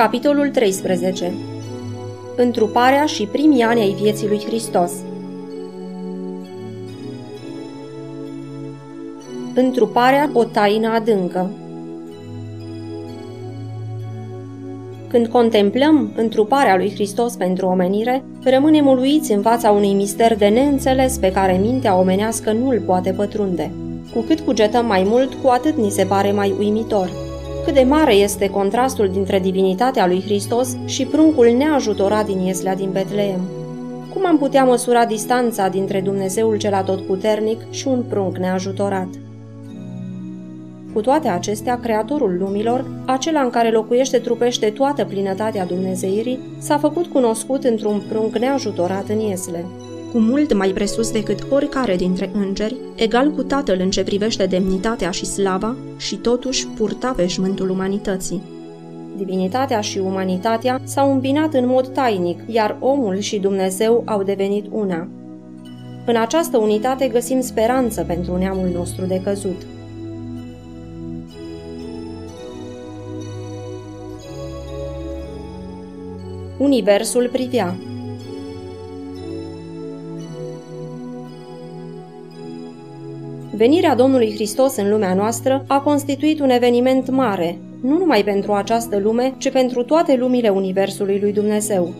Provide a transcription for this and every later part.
Capitolul 13 Întruparea și primii ani ai vieții lui Hristos Întruparea o taină adâncă Când contemplăm întruparea lui Hristos pentru omenire, rămânem uluiți în fața unui mister de neînțeles pe care mintea omenească nu îl poate pătrunde. Cu cât cugetăm mai mult, cu atât ni se pare mai uimitor. Cât de mare este contrastul dintre divinitatea lui Hristos și pruncul neajutorat din Ieslea din Betleem. Cum am putea măsura distanța dintre Dumnezeul cel atotputernic și un prunc neajutorat? Cu toate acestea, Creatorul lumilor, acela în care locuiește trupește toată plinătatea Dumnezeirii, s-a făcut cunoscut într-un prunc neajutorat în Iesle cu mult mai presus decât oricare dintre îngeri, egal cu Tatăl în ce privește demnitatea și slava, și totuși purta veșmântul umanității. Divinitatea și umanitatea s-au îmbinat în mod tainic, iar omul și Dumnezeu au devenit una. În această unitate găsim speranță pentru neamul nostru de căzut. Universul privea Venirea Domnului Hristos în lumea noastră a constituit un eveniment mare, nu numai pentru această lume, ci pentru toate lumile Universului lui Dumnezeu.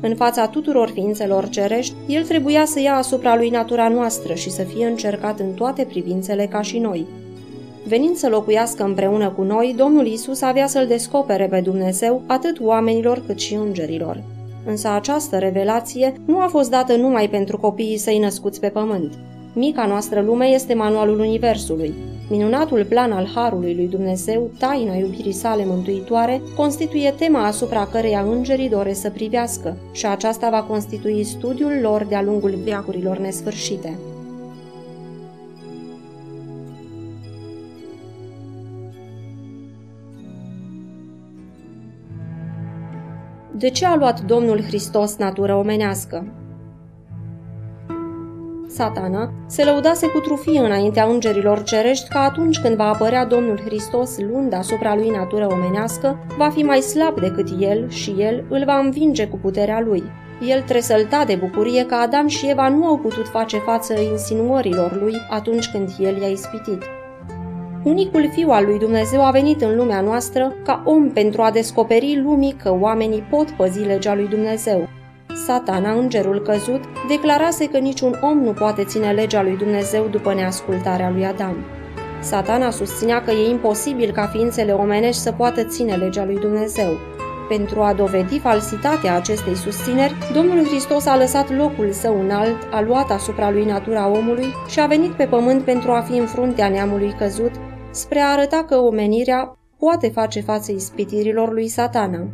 În fața tuturor ființelor cerești, el trebuia să ia asupra lui natura noastră și să fie încercat în toate privințele ca și noi. Venind să locuiască împreună cu noi, Domnul Isus avea să-L descopere pe Dumnezeu atât oamenilor cât și îngerilor. Însă această revelație nu a fost dată numai pentru copiii săi născuți pe pământ. Mica noastră lume este manualul Universului. Minunatul plan al Harului lui Dumnezeu, taina iubirii sale mântuitoare, constituie tema asupra căreia îngerii doresc să privească și aceasta va constitui studiul lor de-a lungul veacurilor nesfârșite. De ce a luat Domnul Hristos natură omenească? Satana se lăudase cu trufie înaintea îngerilor cerești că atunci când va apărea Domnul Hristos luând asupra lui natură omenească, va fi mai slab decât el și el îl va învinge cu puterea lui. El tresălta de bucurie că Adam și Eva nu au putut face față insinuărilor lui atunci când el i-a ispitit. Unicul fiu al lui Dumnezeu a venit în lumea noastră ca om pentru a descoperi lumii că oamenii pot păzi legea lui Dumnezeu. Satana, îngerul căzut, declarase că niciun om nu poate ține legea lui Dumnezeu după neascultarea lui Adam. Satana susținea că e imposibil ca ființele omenești să poată ține legea lui Dumnezeu. Pentru a dovedi falsitatea acestei susțineri, Domnul Hristos a lăsat locul său înalt, a luat asupra lui natura omului și a venit pe pământ pentru a fi în fruntea neamului căzut, spre a arăta că omenirea poate face față ispitirilor lui satana.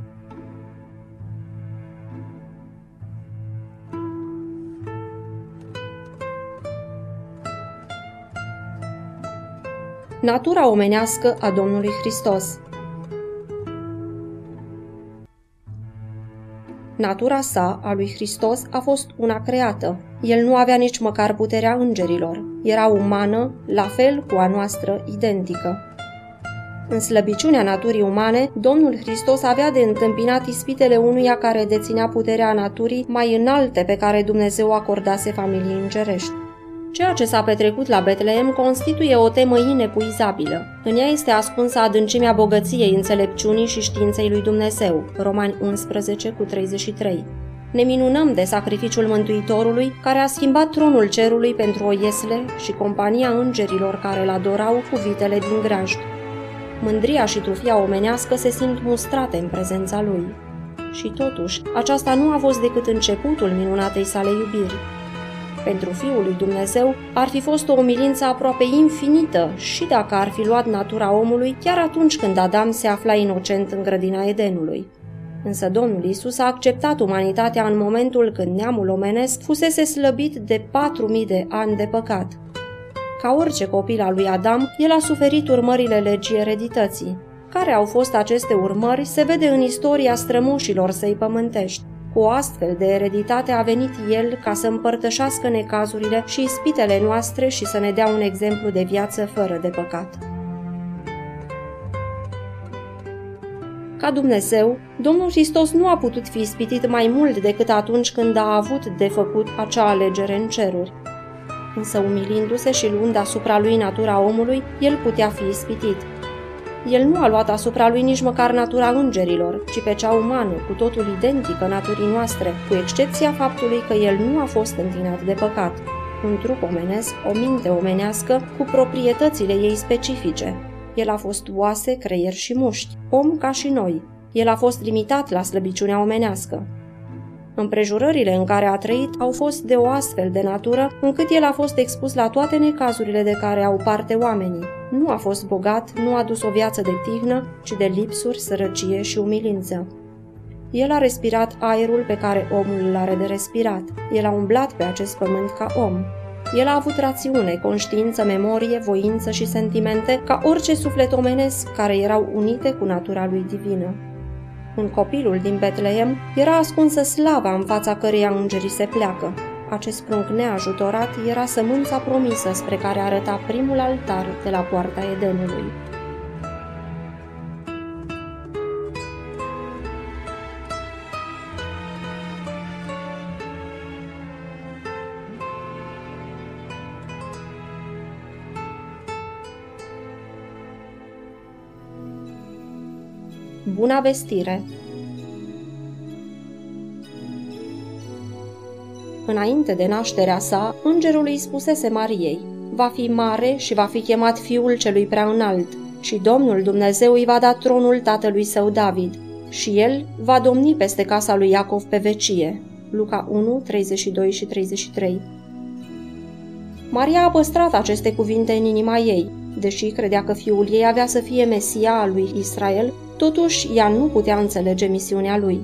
Natura omenească a Domnului Hristos. Natura sa, a lui Hristos, a fost una creată. El nu avea nici măcar puterea îngerilor. Era umană, la fel cu a noastră, identică. În slăbiciunea naturii umane, Domnul Hristos avea de întâmpinat ispitele unuia care deținea puterea naturii mai înalte pe care Dumnezeu acordase familiei îngerești. Ceea ce s-a petrecut la Betleem constituie o temă inepuizabilă. În ea este ascunsă adâncimea bogăției, înțelepciunii și științei lui Dumnezeu. Romani 11 cu 33. Ne minunăm de sacrificiul Mântuitorului, care a schimbat tronul cerului pentru o iesle și compania îngerilor care îl adorau cu vitele din grajd. Mândria și trufia omenească se simt mustrate în prezența lui. Și totuși, aceasta nu a fost decât începutul minunatei sale iubiri. Pentru Fiul lui Dumnezeu ar fi fost o umilință aproape infinită și dacă ar fi luat natura omului chiar atunci când Adam se afla inocent în grădina Edenului. Însă Domnul Isus a acceptat umanitatea în momentul când neamul omenesc fusese slăbit de patru mii de ani de păcat. Ca orice copil al lui Adam, el a suferit urmările legii eredității. Care au fost aceste urmări se vede în istoria strămoșilor săi pământești. Cu o astfel de ereditate a venit El ca să împărtășească necazurile și ispitele noastre și să ne dea un exemplu de viață fără de păcat. Ca Dumnezeu, Domnul Hristos nu a putut fi ispitit mai mult decât atunci când a avut de făcut acea alegere în ceruri. Însă umilindu-se și luând asupra lui natura omului, el putea fi ispitit. El nu a luat asupra lui nici măcar natura îngerilor, ci pe cea umană, cu totul identică naturii noastre, cu excepția faptului că el nu a fost întinat de păcat. Un trup omenesc, o minte omenească, cu proprietățile ei specifice, el a fost oase, creier și mușchi, om ca și noi. El a fost limitat la slăbiciunea omenească. Împrejurările în care a trăit au fost de o astfel de natură, încât el a fost expus la toate necazurile de care au parte oamenii. Nu a fost bogat, nu a dus o viață de tihnă, ci de lipsuri, sărăcie și umilință. El a respirat aerul pe care omul îl are de respirat. El a umblat pe acest pământ ca om. El a avut rațiune, conștiință, memorie, voință și sentimente ca orice suflet omenesc care erau unite cu natura lui divină. În copilul din Betleem era ascunsă slava în fața căreia îngerii se pleacă. Acest prunc neajutorat era sămânța promisă spre care arăta primul altar de la poarta Edenului. Buna vestire Înainte de nașterea sa, îngerul îi spusese Mariei, va fi mare și va fi chemat fiul celui prea înalt, și Domnul Dumnezeu îi va da tronul tatălui său David, și el va domni peste casa lui Iacov pe vecie. Luca 1, 32 și 33 Maria a păstrat aceste cuvinte în inima ei, deși credea că fiul ei avea să fie Mesia al lui Israel, Totuși, ea nu putea înțelege misiunea lui.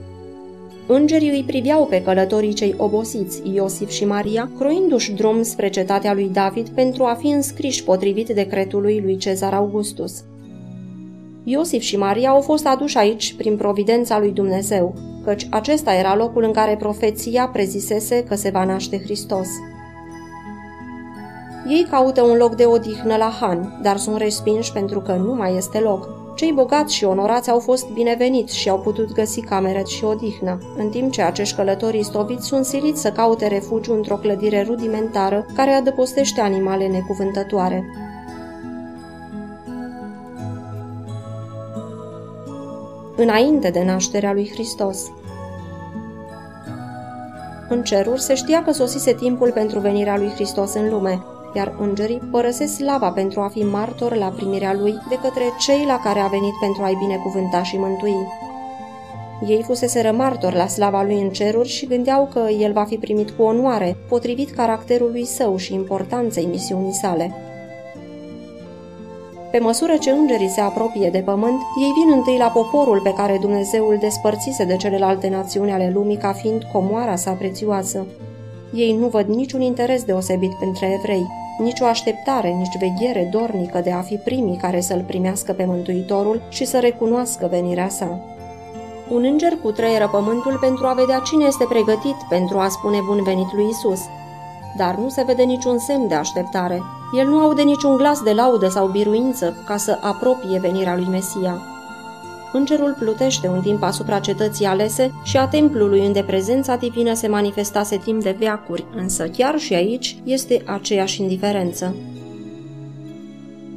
Îngerii îi priveau pe călătorii cei obosiți, Iosif și Maria, croindu-și drum spre cetatea lui David pentru a fi înscriși potrivit decretului lui Cezar Augustus. Iosif și Maria au fost aduși aici prin providența lui Dumnezeu, căci acesta era locul în care profeția prezisese că se va naște Hristos. Ei caută un loc de odihnă la Han, dar sunt respinși pentru că nu mai este loc. Cei bogați și onorați au fost bineveniți și au putut găsi camere și odihnă, în timp ce acești călători istoviți sunt siliți să caute refugiu într-o clădire rudimentară care adăpostește animale necuvântătoare. Înainte de nașterea lui Hristos, în ceruri se știa că sosise timpul pentru venirea lui Hristos în lume, iar îngerii părăsesc slava pentru a fi martor la primirea lui de către cei la care a venit pentru a-i binecuvânta și mântui. Ei fusese martor la slava lui în ceruri și gândeau că el va fi primit cu onoare, potrivit caracterului său și importanței misiunii sale. Pe măsură ce îngerii se apropie de pământ, ei vin întâi la poporul pe care Dumnezeu îl despărțise de celelalte națiuni ale lumii ca fiind comoara sa prețioasă. Ei nu văd niciun interes deosebit pentru evrei, nici o așteptare, nici veghere dornică de a fi primii care să-l primească pe Mântuitorul și să recunoască venirea sa. Un înger cutreieră pământul pentru a vedea cine este pregătit pentru a spune bun venit lui Isus. Dar nu se vede niciun semn de așteptare. El nu aude niciun glas de laudă sau biruință ca să apropie venirea lui Mesia. Îngerul plutește un timp asupra cetății alese și a templului unde prezența divină se manifestase timp de veacuri, însă chiar și aici este aceeași indiferență.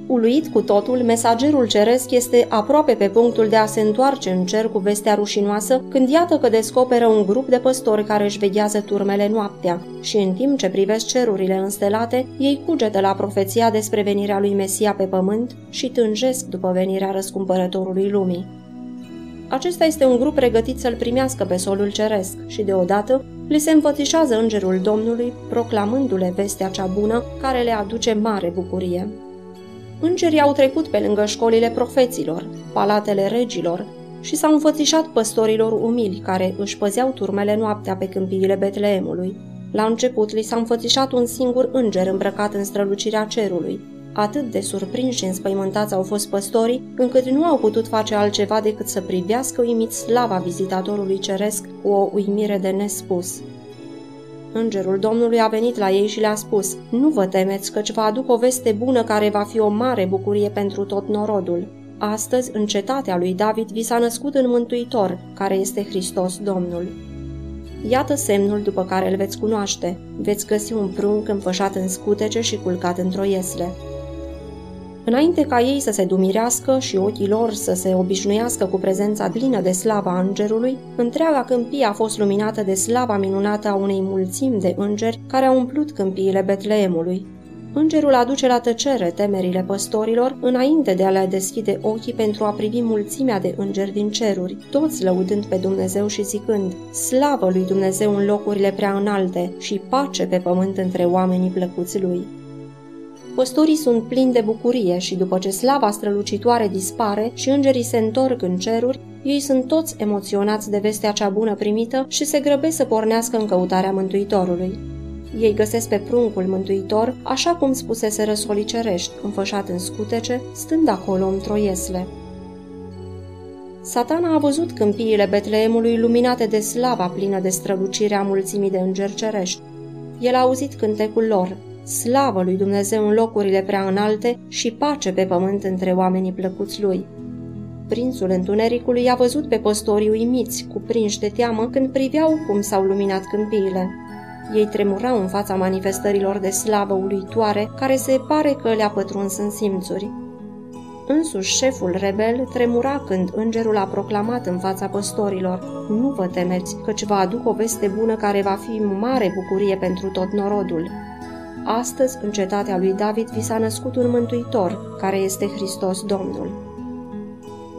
Uluit cu totul, mesagerul ceresc este aproape pe punctul de a se întoarce în cer cu vestea rușinoasă, când iată că descoperă un grup de păstori care își veghează turmele noaptea și în timp ce privesc cerurile înstelate, ei cugetă la profeția despre venirea lui Mesia pe pământ și tânjesc după venirea răscumpărătorului lumii. Acesta este un grup pregătit să-l primească pe solul ceresc și deodată li se înfățișează îngerul Domnului, proclamându-le vestea cea bună care le aduce mare bucurie. Îngerii au trecut pe lângă școlile profeților, palatele regilor și s-au înfățișat păstorilor umili care își păzeau turmele noaptea pe câmpiile Betleemului. La început li s-a înfățișat un singur înger îmbrăcat în strălucirea cerului, Atât de surprinși și înspăimântați au fost păstorii, încât nu au putut face altceva decât să privească uimit slava vizitatorului ceresc cu o uimire de nespus. Îngerul Domnului a venit la ei și le-a spus, Nu vă temeți, căci vă aduc o veste bună care va fi o mare bucurie pentru tot norodul. Astăzi, în cetatea lui David, vi s-a născut în Mântuitor, care este Hristos Domnul. Iată semnul după care îl veți cunoaște. Veți găsi un prunc înfășat în scutece și culcat într-o iesle. Înainte ca ei să se dumirească și ochii lor să se obișnuiască cu prezența plină de slava îngerului, întreaga câmpie a fost luminată de slava minunată a unei mulțimi de îngeri care au umplut câmpiile Betleemului. Îngerul aduce la tăcere temerile păstorilor înainte de a le deschide ochii pentru a privi mulțimea de îngeri din ceruri, toți lăudând pe Dumnezeu și zicând, Slavă lui Dumnezeu în locurile prea înalte și pace pe pământ între oamenii plăcuți lui. Păstorii sunt plini de bucurie și după ce slava strălucitoare dispare și îngerii se întorc în ceruri, ei sunt toți emoționați de vestea cea bună primită și se grăbesc să pornească în căutarea Mântuitorului. Ei găsesc pe pruncul mântuitor, așa cum spusese răsolii cerești, înfășat în scutece, stând acolo într-o iesle. Satana a văzut câmpiile Betleemului luminate de slava plină de strălucire a mulțimii de îngeri cerești. El a auzit cântecul lor, slavă lui Dumnezeu în locurile prea înalte și pace pe pământ între oamenii plăcuți lui. Prințul întunericului a văzut pe păstorii uimiți, cuprinși de teamă, când priveau cum s-au luminat câmpiile. Ei tremurau în fața manifestărilor de slavă uluitoare, care se pare că le-a pătruns în simțuri. Însuși șeful rebel tremura când îngerul a proclamat în fața păstorilor, Nu vă temeți, căci vă aduc o veste bună care va fi mare bucurie pentru tot norodul. Astăzi, în cetatea lui David, vi s-a născut un mântuitor, care este Hristos Domnul.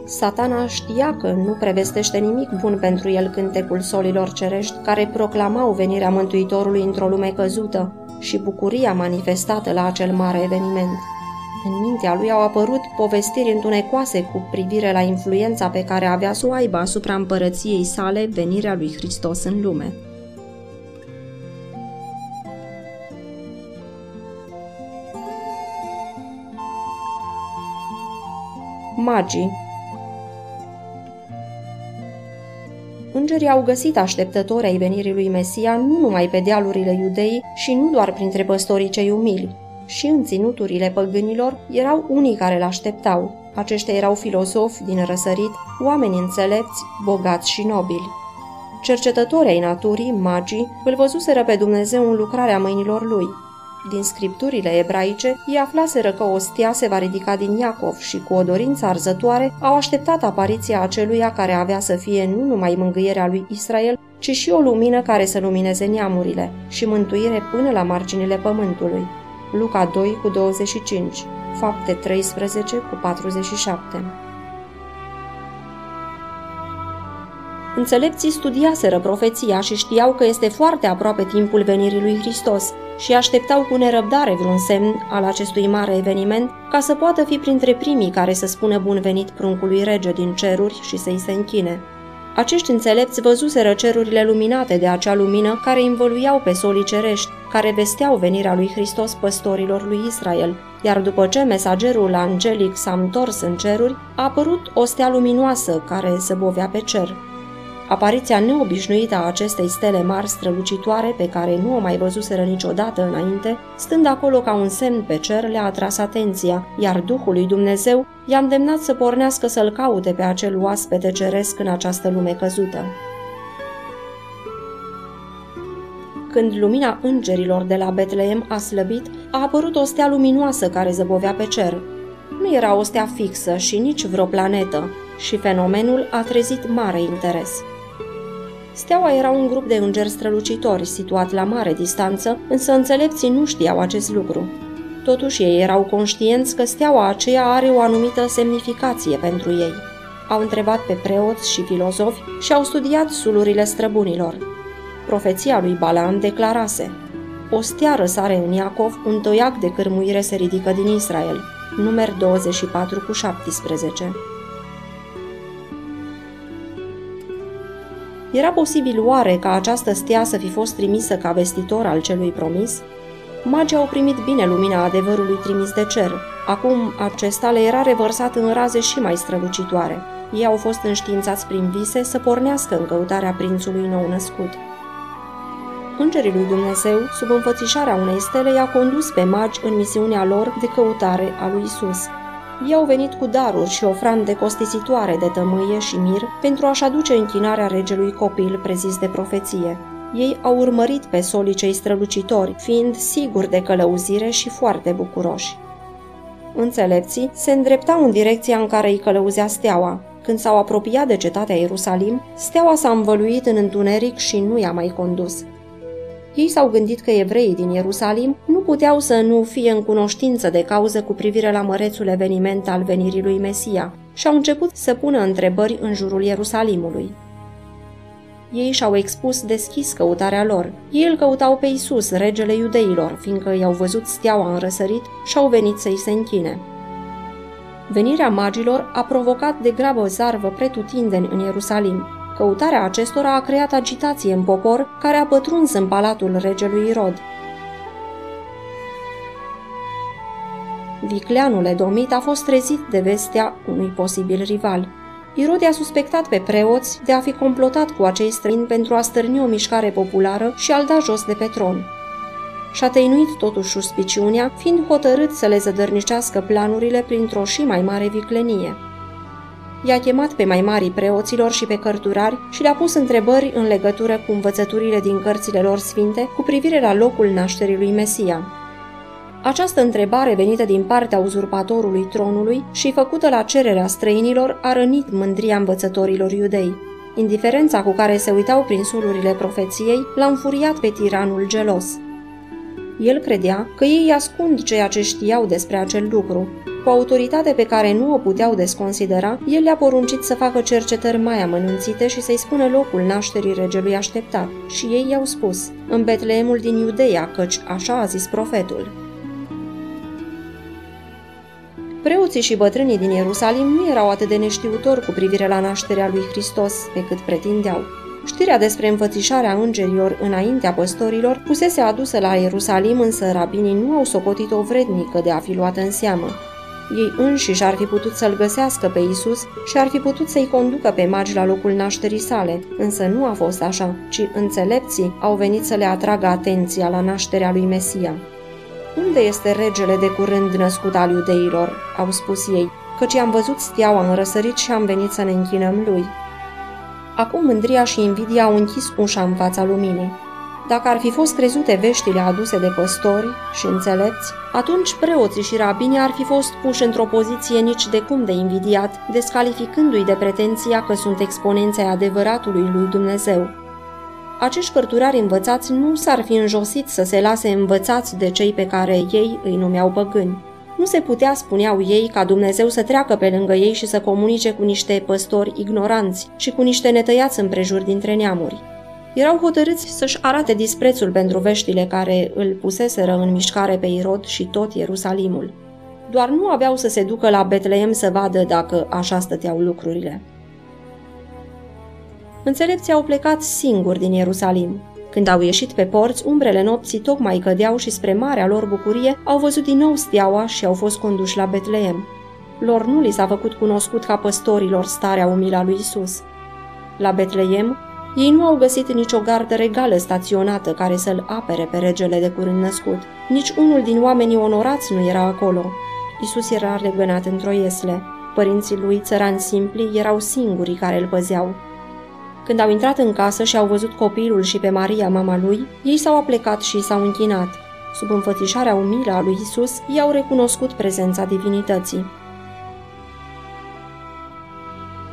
Satana știa că nu prevestește nimic bun pentru el cântecul solilor cerești care proclamau venirea Mântuitorului într-o lume căzută și bucuria manifestată la acel mare eveniment. În mintea lui au apărut povestiri întunecoase cu privire la influența pe care avea să o aibă asupra împărăției sale venirea lui Hristos în lume. Magii Îngerii au găsit așteptători ai venirii lui Mesia nu numai pe dealurile iudei și nu doar printre păstorii cei umili. Și în ținuturile păgânilor erau unii care îl așteptau. Aceștia erau filozofi din răsărit, oameni înțelepți, bogați și nobili. Cercetătorii ai naturii, magii, îl văzuseră pe Dumnezeu în lucrarea mâinilor lui, din scripturile ebraice, ei aflaseră că o stea se va ridica din Iacov și cu o dorință arzătoare au așteptat apariția aceluia care avea să fie nu numai mângâierea lui Israel, ci și o lumină care să lumineze neamurile și mântuire până la marginile pământului. Luca 2 cu 25, fapte 13 cu 47. Înțelepții studiaseră profeția și știau că este foarte aproape timpul venirii lui Hristos și așteptau cu nerăbdare vreun semn al acestui mare eveniment ca să poată fi printre primii care să spună bun venit pruncului rege din ceruri și să-i se închine. Acești înțelepți văzuseră cerurile luminate de acea lumină care învăluiau pe solii cerești, care vesteau venirea lui Hristos păstorilor lui Israel, iar după ce mesagerul angelic s-a întors în ceruri, a apărut o stea luminoasă care zăbovea pe cer. Apariția neobișnuită a acestei stele mari strălucitoare, pe care nu o mai văzuseră niciodată înainte, stând acolo ca un semn pe cer, le-a atras atenția, iar Duhul lui Dumnezeu i-a îndemnat să pornească să-l caute pe acel oaspete ceresc în această lume căzută. Când lumina îngerilor de la Betleem a slăbit, a apărut o stea luminoasă care zăbovea pe cer. Nu era o stea fixă și nici vreo planetă, și fenomenul a trezit mare interes. Steaua era un grup de îngeri strălucitori situat la mare distanță, însă înțelepții nu știau acest lucru. Totuși ei erau conștienți că steaua aceea are o anumită semnificație pentru ei. Au întrebat pe preoți și filozofi și au studiat sulurile străbunilor. Profeția lui Balaam declarase O stea răsare în Iacov, un toiac de cârmuire se ridică din Israel. Numer 24 cu 17 Era posibil oare ca această stea să fi fost trimisă ca vestitor al celui promis? Magii au primit bine lumina adevărului trimis de cer. Acum acesta le era revărsat în raze și mai strălucitoare. Ei au fost înștiințați prin vise să pornească în căutarea prințului nou născut. Îngerii lui Dumnezeu, sub înfățișarea unei stele, i-a condus pe magi în misiunea lor de căutare a lui Isus. Ei au venit cu daruri și ofrande costisitoare de tămâie și mir pentru a-și aduce închinarea regelui copil prezis de profeție. Ei au urmărit pe solii cei strălucitori, fiind siguri de călăuzire și foarte bucuroși. Înțelepții se îndreptau în direcția în care îi călăuzea steaua. Când s-au apropiat de cetatea Ierusalim, steaua s-a învăluit în întuneric și nu i-a mai condus. Ei s-au gândit că evreii din Ierusalim nu puteau să nu fie în cunoștință de cauză cu privire la mărețul eveniment al venirii lui Mesia și au început să pună întrebări în jurul Ierusalimului. Ei și-au expus deschis căutarea lor. Ei îl căutau pe Isus, regele iudeilor, fiindcă i-au văzut steaua în răsărit și au venit să-i se închine. Venirea magilor a provocat de grabă zarvă pretutindeni în Ierusalim. Căutarea acestora a creat agitație în popor, care a pătruns în palatul regelui Irod. Vicleanul Edomit a fost trezit de vestea unui posibil rival. Irod a suspectat pe preoți de a fi complotat cu acei străini pentru a stârni o mișcare populară și a-l da jos de pe tron. Și-a tăinuit totuși suspiciunea, fiind hotărât să le zădărnicească planurile printr-o și mai mare viclenie. I-a chemat pe mai mari preoților și pe cărturari și le-a pus întrebări în legătură cu învățăturile din cărțile lor sfinte cu privire la locul nașterii lui Mesia. Această întrebare venită din partea uzurpatorului tronului și făcută la cererea străinilor a rănit mândria învățătorilor iudei. Indiferența cu care se uitau prin sulurile profeției l-a înfuriat pe tiranul gelos. El credea că ei ascund ceea ce știau despre acel lucru. Cu autoritate pe care nu o puteau desconsidera, el le-a poruncit să facă cercetări mai amănunțite și să-i spună locul nașterii regelui așteptat. Și ei i-au spus, în Betleemul din Iudeea, căci așa a zis profetul. Preoții și bătrânii din Ierusalim nu erau atât de neștiutori cu privire la nașterea lui Hristos pe cât pretindeau. Știrea despre înfățișarea îngerilor înaintea păstorilor fusese adusă la Ierusalim, însă rabinii nu au socotit-o vrednică de a fi luată în seamă. Ei înșiși ar fi putut să-l găsească pe Isus și ar fi putut să-i conducă pe magi la locul nașterii sale, însă nu a fost așa, ci înțelepții au venit să le atragă atenția la nașterea lui Mesia. Unde este regele de curând născut al iudeilor?" au spus ei, căci am văzut steaua în răsărit și am venit să ne închinăm lui." Acum mândria și invidia au închis ușa în fața luminii. Dacă ar fi fost crezute veștile aduse de păstori și înțelepți, atunci preoții și rabinii ar fi fost puși într-o poziție nici de cum de invidiat, descalificându-i de pretenția că sunt exponenței adevăratului lui Dumnezeu acești cărturari învățați nu s-ar fi înjosit să se lase învățați de cei pe care ei îi numeau păgâni. Nu se putea, spuneau ei, ca Dumnezeu să treacă pe lângă ei și să comunice cu niște păstori ignoranți și cu niște netăiați împrejur dintre neamuri. Erau hotărâți să-și arate disprețul pentru veștile care îl puseseră în mișcare pe Irod și tot Ierusalimul. Doar nu aveau să se ducă la Betleem să vadă dacă așa stăteau lucrurile. Înțelepții au plecat singuri din Ierusalim. Când au ieșit pe porți, umbrele nopții tocmai cădeau și spre marea lor bucurie au văzut din nou steaua și au fost conduși la Betleem. Lor nu li s-a făcut cunoscut ca păstorilor starea umilă a lui Isus. La Betleem, ei nu au găsit nicio gardă regală staționată care să-l apere pe regele de curând născut. Nici unul din oamenii onorați nu era acolo. Isus era legănat într-o iesle. Părinții lui, țărani simpli, erau singurii care îl păzeau. Când au intrat în casă și au văzut copilul și pe Maria, mama lui, ei s-au aplecat și s-au închinat. Sub înfățișarea umilă a lui Isus, ei au recunoscut prezența divinității.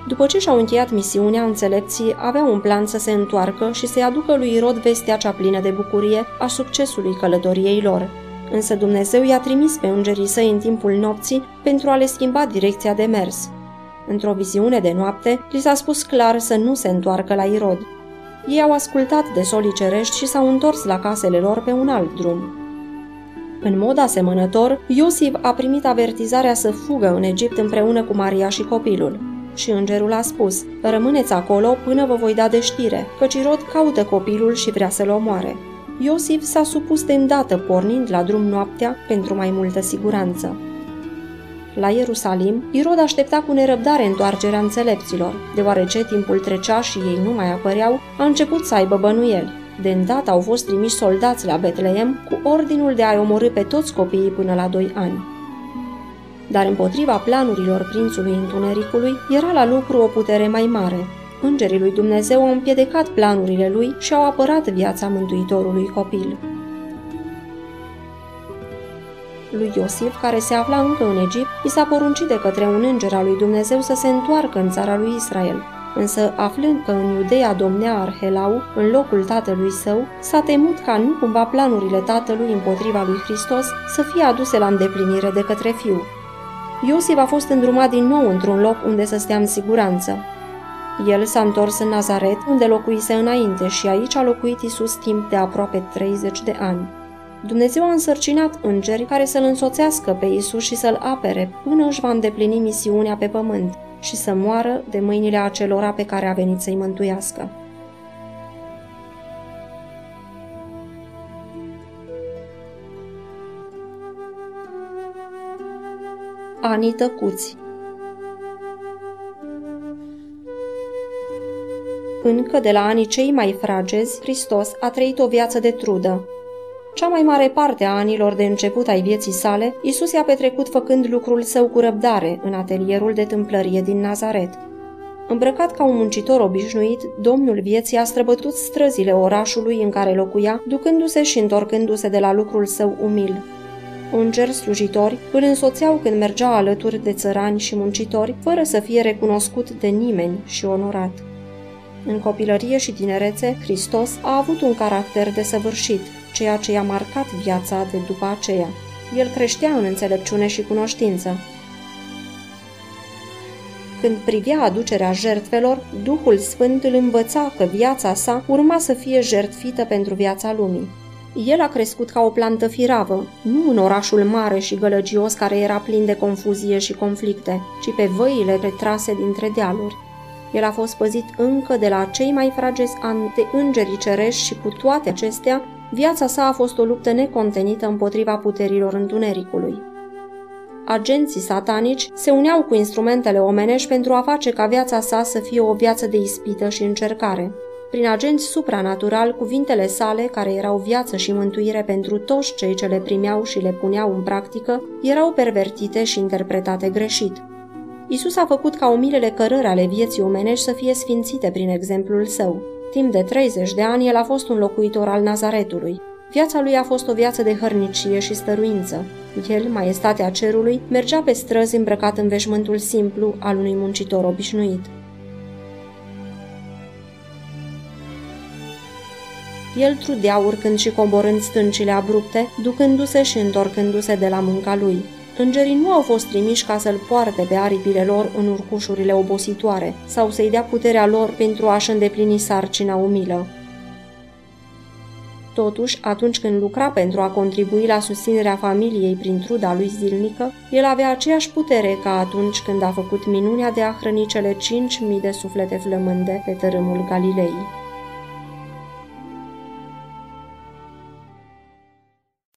După ce și-au încheiat misiunea, înțelepții aveau un plan să se întoarcă și să-i aducă lui Irod vestea cea plină de bucurie a succesului călătoriei lor. Însă Dumnezeu i-a trimis pe îngerii săi în timpul nopții pentru a le schimba direcția de mers. Într-o viziune de noapte, li s-a spus clar să nu se întoarcă la Irod. Ei au ascultat de solii cerești și s-au întors la casele lor pe un alt drum. În mod asemănător, Iosif a primit avertizarea să fugă în Egipt împreună cu Maria și copilul. Și îngerul a spus, rămâneți acolo până vă voi da de știre, căci Irod caută copilul și vrea să-l omoare. Iosif s-a supus de îndată pornind la drum noaptea pentru mai multă siguranță. La Ierusalim, Irod aștepta cu nerăbdare întoarcerea înțelepților. Deoarece timpul trecea și ei nu mai apăreau, a început să aibă bănuieli. De îndată au fost trimiși soldați la Betleem cu ordinul de a-i omorâ pe toți copiii până la doi ani. Dar împotriva planurilor prințului întunericului era la lucru o putere mai mare. Îngerii lui Dumnezeu au împiedicat planurile lui și au apărat viața mântuitorului copil. Lui Iosif, care se afla încă în Egipt, i s-a poruncit de către un înger al lui Dumnezeu să se întoarcă în țara lui Israel. Însă, aflând că în Iudeea domnea Arhelau, în locul tatălui său, s-a temut ca nu cumva planurile tatălui împotriva lui Hristos să fie aduse la îndeplinire de către fiu. Iosif a fost îndrumat din nou într-un loc unde să stea în siguranță. El s-a întors în Nazaret, unde locuise înainte și aici a locuit Isus timp de aproape 30 de ani. Dumnezeu a însărcinat îngeri care să-l însoțească pe Isus și să-l apere până își va îndeplini misiunea pe pământ și să moară de mâinile acelora pe care a venit să-i mântuiască. Anii tăcuți Încă de la anii cei mai fragezi, Hristos a trăit o viață de trudă. Cea mai mare parte a anilor de început ai vieții sale, Isus i-a petrecut făcând lucrul său cu răbdare în atelierul de tâmplărie din Nazaret. Îmbrăcat ca un muncitor obișnuit, domnul vieții a străbătut străzile orașului în care locuia, ducându-se și întorcându-se de la lucrul său umil. Îngeri slujitori îl însoțeau când mergea alături de țărani și muncitori, fără să fie recunoscut de nimeni și onorat. În copilărie și tinerețe, Hristos a avut un caracter desăvârșit, ceea ce i-a marcat viața de după aceea. El creștea în înțelepciune și cunoștință. Când privea aducerea jertfelor, Duhul Sfânt îl învăța că viața sa urma să fie jertfită pentru viața lumii. El a crescut ca o plantă firavă, nu în orașul mare și gălăgios care era plin de confuzie și conflicte, ci pe văile retrase dintre dealuri. El a fost păzit încă de la cei mai fragezi ani de îngerii cerești și cu toate acestea, viața sa a fost o luptă necontenită împotriva puterilor întunericului. Agenții satanici se uneau cu instrumentele omenești pentru a face ca viața sa să fie o viață de ispită și încercare. Prin agenți supranatural, cuvintele sale, care erau viață și mântuire pentru toți cei ce le primeau și le puneau în practică, erau pervertite și interpretate greșit. Isus a făcut ca umilele cărări ale vieții omenești să fie sfințite prin exemplul său. Timp de 30 de ani, el a fost un locuitor al Nazaretului. Viața lui a fost o viață de hărnicie și stăruință. El, maestatea cerului, mergea pe străzi îmbrăcat în veșmântul simplu al unui muncitor obișnuit. El trudea urcând și coborând stâncile abrupte, ducându-se și întorcându-se de la munca lui. Îngerii nu au fost trimiși ca să-l poarte pe aripile lor în urcușurile obositoare sau să-i dea puterea lor pentru a-și îndeplini sarcina umilă. Totuși, atunci când lucra pentru a contribui la susținerea familiei prin truda lui zilnică, el avea aceeași putere ca atunci când a făcut minunea de a hrăni cele cinci mii de suflete flămânde pe tărâmul Galilei.